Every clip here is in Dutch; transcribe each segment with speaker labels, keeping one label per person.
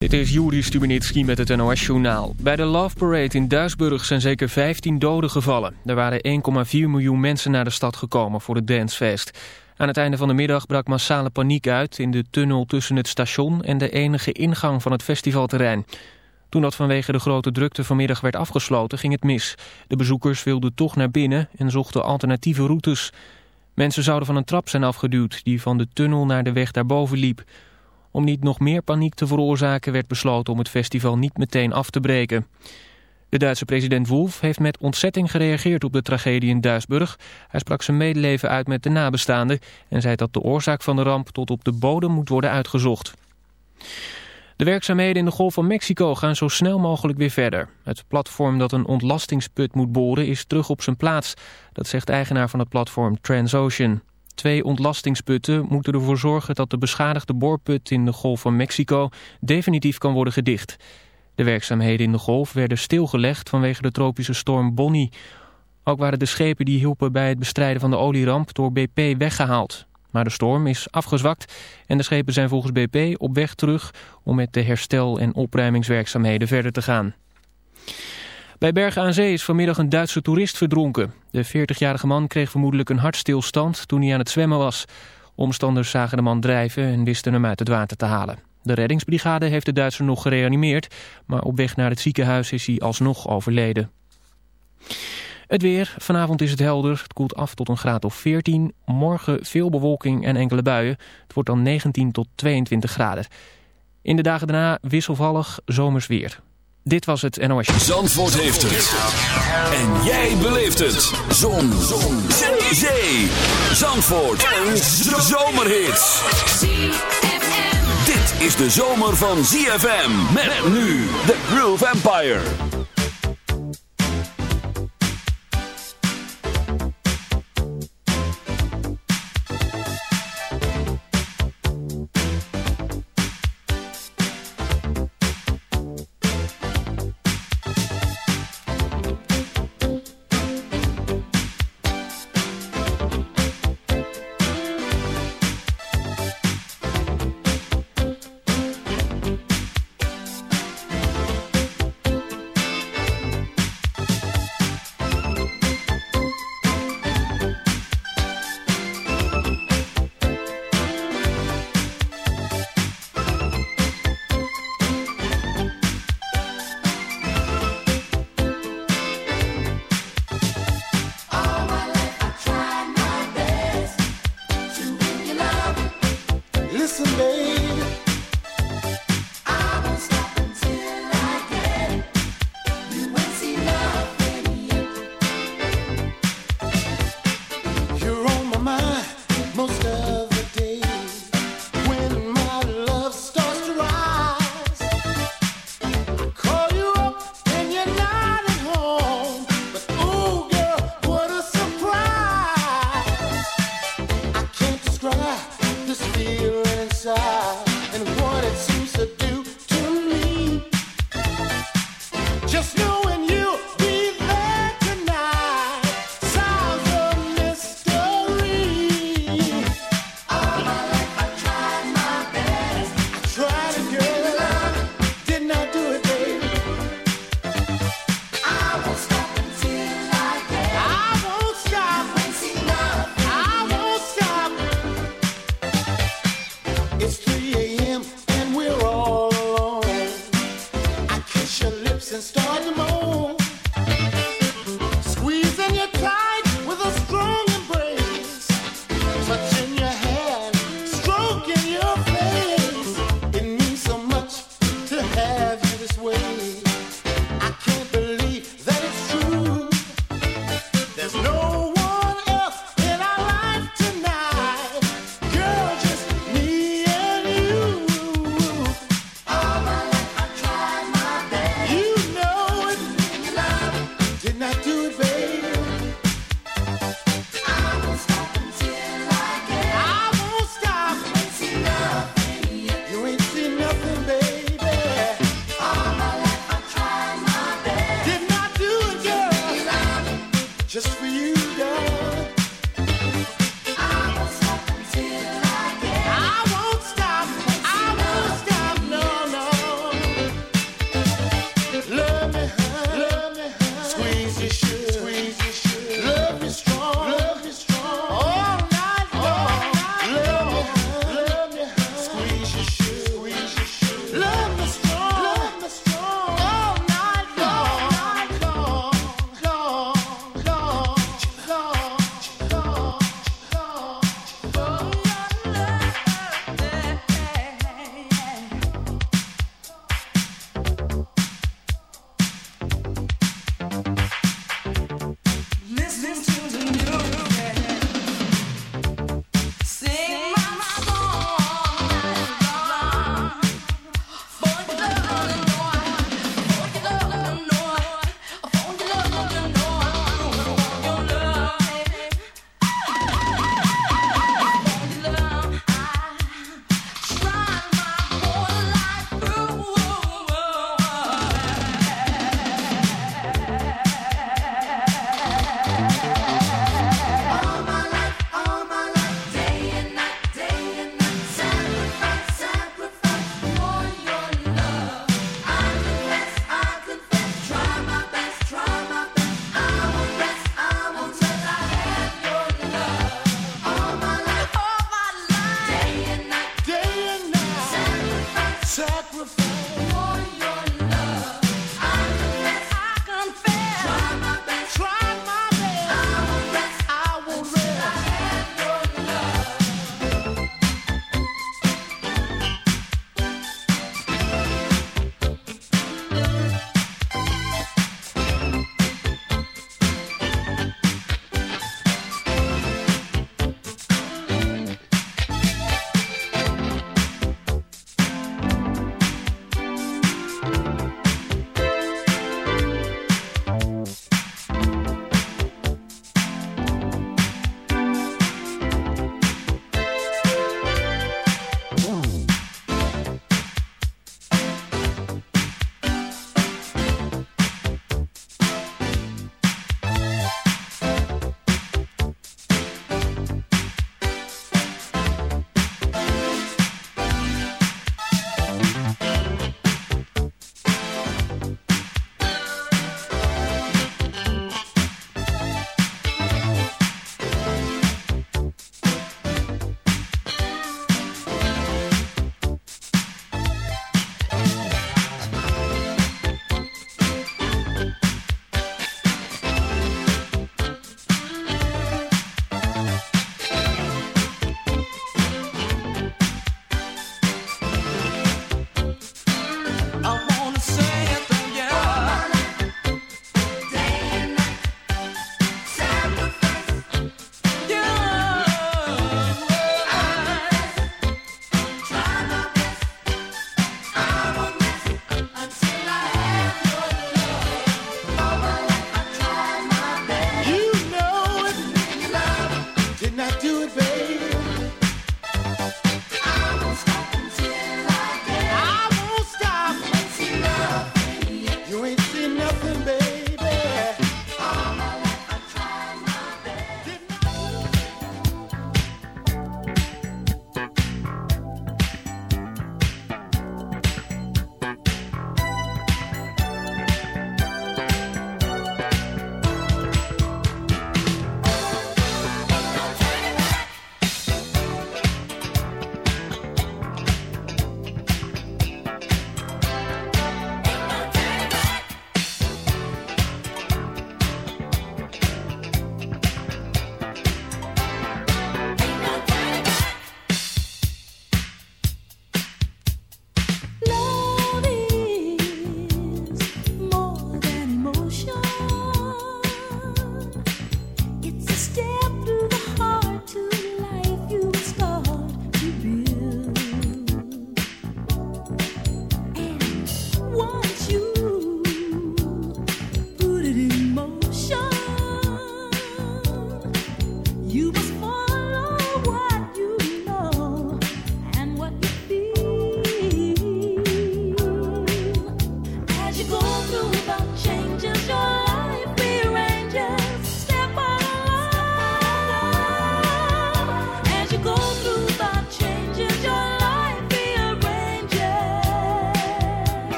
Speaker 1: Dit is Juri Stubenitski met het NOS-journaal. Bij de Love Parade in Duisburg zijn zeker 15 doden gevallen. Er waren 1,4 miljoen mensen naar de stad gekomen voor het dancefeest. Aan het einde van de middag brak massale paniek uit... in de tunnel tussen het station en de enige ingang van het festivalterrein. Toen dat vanwege de grote drukte vanmiddag werd afgesloten, ging het mis. De bezoekers wilden toch naar binnen en zochten alternatieve routes. Mensen zouden van een trap zijn afgeduwd... die van de tunnel naar de weg daarboven liep... Om niet nog meer paniek te veroorzaken werd besloten om het festival niet meteen af te breken. De Duitse president Wolf heeft met ontzetting gereageerd op de tragedie in Duisburg. Hij sprak zijn medeleven uit met de nabestaanden en zei dat de oorzaak van de ramp tot op de bodem moet worden uitgezocht. De werkzaamheden in de Golf van Mexico gaan zo snel mogelijk weer verder. Het platform dat een ontlastingsput moet boren is terug op zijn plaats. Dat zegt eigenaar van het platform Transocean. Twee ontlastingsputten moeten ervoor zorgen dat de beschadigde boorput in de Golf van Mexico definitief kan worden gedicht. De werkzaamheden in de golf werden stilgelegd vanwege de tropische storm Bonnie. Ook waren de schepen die hielpen bij het bestrijden van de olieramp door BP weggehaald. Maar de storm is afgezwakt en de schepen zijn volgens BP op weg terug om met de herstel- en opruimingswerkzaamheden verder te gaan. Bij Bergen aan Zee is vanmiddag een Duitse toerist verdronken. De 40-jarige man kreeg vermoedelijk een hartstilstand toen hij aan het zwemmen was. Omstanders zagen de man drijven en wisten hem uit het water te halen. De reddingsbrigade heeft de Duitser nog gereanimeerd, maar op weg naar het ziekenhuis is hij alsnog overleden. Het weer. Vanavond is het helder. Het koelt af tot een graad of 14. Morgen veel bewolking en enkele buien. Het wordt dan 19 tot 22 graden. In de dagen daarna wisselvallig zomers weer. Dit was het NOS.
Speaker 2: Zandvoort heeft het. En jij beleeft het. Zon. Zon. Zee. Zee. Zandvoort. Een zomerhit. Dit is de zomer van ZFM. Met nu The Groove Empire.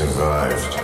Speaker 3: survived.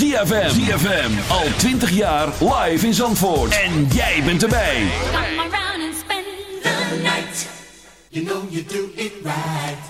Speaker 2: ZFM. ZFM. Al 20 jaar live in Zandvoort. En jij bent erbij.
Speaker 4: Come around and spend the night.
Speaker 5: You know you do it right.